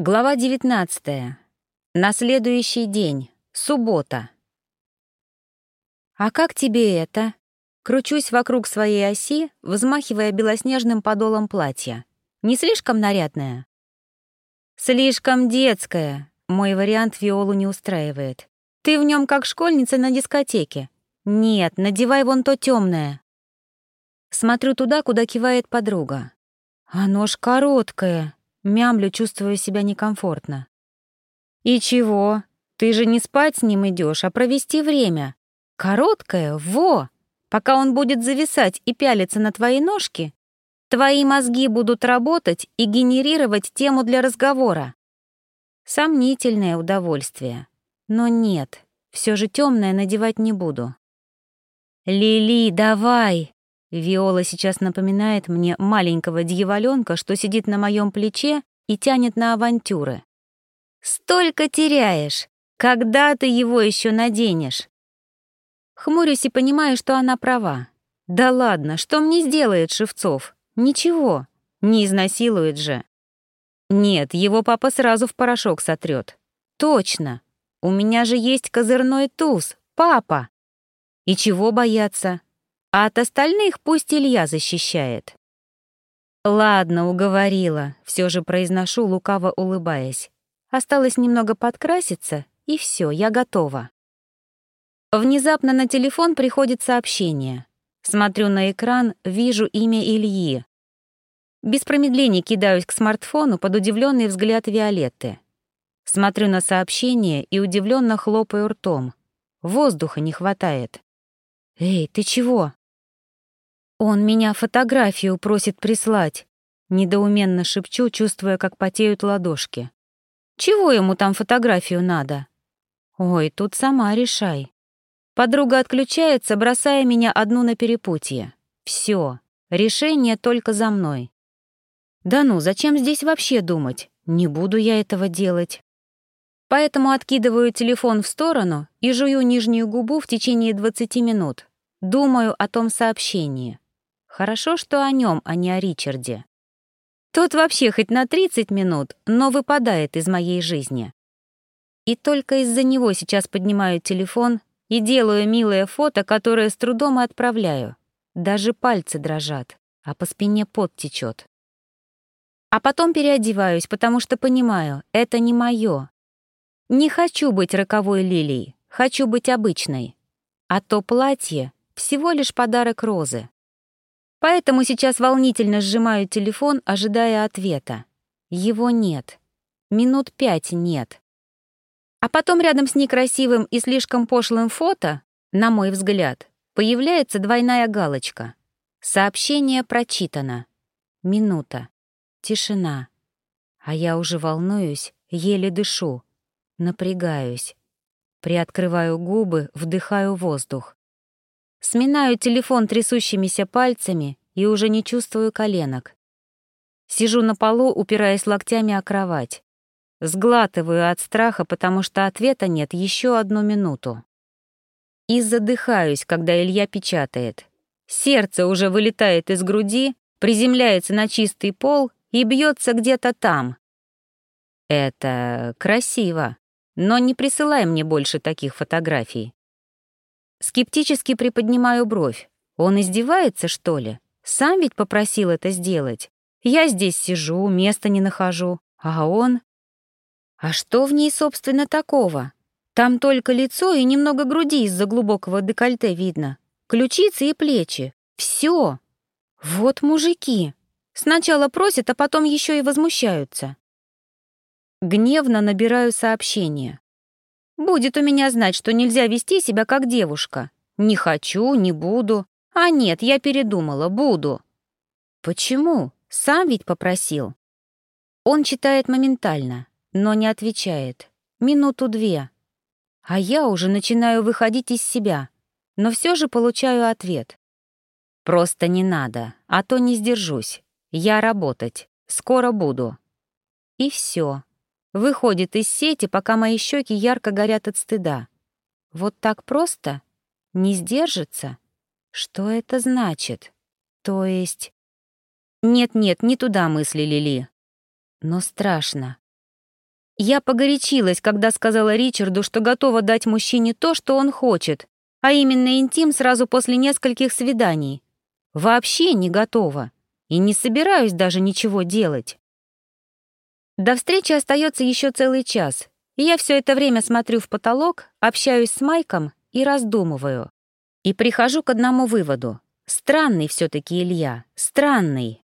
Глава 19. На следующий день. Суббота. «А как тебе это?» Кручусь вокруг своей оси, взмахивая белоснежным подолом платья. «Не слишком нарядное?» «Слишком детское», — мой вариант Виолу не устраивает. «Ты в нем как школьница на дискотеке». «Нет, надевай вон то темное. Смотрю туда, куда кивает подруга. «Оно ж короткое», Мямлю, чувствуя себя некомфортно. «И чего? Ты же не спать с ним идешь, а провести время. Короткое, во! Пока он будет зависать и пялиться на твои ножки, твои мозги будут работать и генерировать тему для разговора. Сомнительное удовольствие. Но нет, все же темное надевать не буду. «Лили, давай!» Виола сейчас напоминает мне маленького дьяволёнка, что сидит на моем плече и тянет на авантюры. «Столько теряешь! Когда ты его еще наденешь?» Хмурюсь и понимаю, что она права. «Да ладно, что мне сделает Шевцов? Ничего, не изнасилует же». Нет, его папа сразу в порошок сотрет. Точно, у меня же есть козырной туз, папа. И чего бояться? А от остальных пусть Илья защищает. Ладно, уговорила, все же произношу, лукаво улыбаясь. Осталось немного подкраситься, и все, я готова. Внезапно на телефон приходит сообщение. Смотрю на экран, вижу имя Ильи. Без промедлений кидаюсь к смартфону под удивленный взгляд Виолетты. Смотрю на сообщение и удивленно хлопаю ртом. Воздуха не хватает. «Эй, ты чего?» «Он меня фотографию просит прислать», — недоуменно шепчу, чувствуя, как потеют ладошки. «Чего ему там фотографию надо?» «Ой, тут сама решай». Подруга отключается, бросая меня одну на перепутье. Все, решение только за мной. Да ну, зачем здесь вообще думать? Не буду я этого делать. Поэтому откидываю телефон в сторону и жую нижнюю губу в течение 20 минут. Думаю о том сообщении. Хорошо, что о нем, а не о Ричарде. Тот вообще хоть на 30 минут, но выпадает из моей жизни. И только из-за него сейчас поднимаю телефон и делаю милое фото, которое с трудом и отправляю. Даже пальцы дрожат, а по спине пот течет. А потом переодеваюсь, потому что понимаю, это не мое. Не хочу быть роковой лилией, хочу быть обычной. А то платье — всего лишь подарок розы. Поэтому сейчас волнительно сжимаю телефон, ожидая ответа. Его нет. Минут пять нет. А потом рядом с некрасивым и слишком пошлым фото, на мой взгляд, появляется двойная галочка. Сообщение прочитано. Минута. Тишина. А я уже волнуюсь, еле дышу. Напрягаюсь. Приоткрываю губы, вдыхаю воздух. Сминаю телефон трясущимися пальцами и уже не чувствую коленок. Сижу на полу, упираясь локтями о кровать. Сглатываю от страха, потому что ответа нет еще одну минуту. И задыхаюсь, когда Илья печатает. Сердце уже вылетает из груди, приземляется на чистый пол и бьется где-то там. Это красиво, но не присылай мне больше таких фотографий. Скептически приподнимаю бровь. Он издевается, что ли? Сам ведь попросил это сделать. Я здесь сижу, места не нахожу. А он... А что в ней, собственно, такого? Там только лицо и немного груди из-за глубокого декольте видно. Ключицы и плечи. Все. Вот мужики. Сначала просят, а потом еще и возмущаются. Гневно набираю сообщение. Будет у меня знать, что нельзя вести себя как девушка. Не хочу, не буду. А нет, я передумала, буду. Почему? Сам ведь попросил. Он читает моментально, но не отвечает. Минуту-две. А я уже начинаю выходить из себя, но все же получаю ответ. Просто не надо, а то не сдержусь. Я работать. Скоро буду. И все. Выходит из сети, пока мои щеки ярко горят от стыда. Вот так просто? Не сдержится? Что это значит? То есть... Нет-нет, не туда мысли Лили. Но страшно. Я погорячилась, когда сказала Ричарду, что готова дать мужчине то, что он хочет, а именно интим сразу после нескольких свиданий. Вообще не готова. И не собираюсь даже ничего делать. До встречи остается еще целый час, и я все это время смотрю в потолок, общаюсь с Майком и раздумываю. И прихожу к одному выводу. Странный все таки Илья, странный.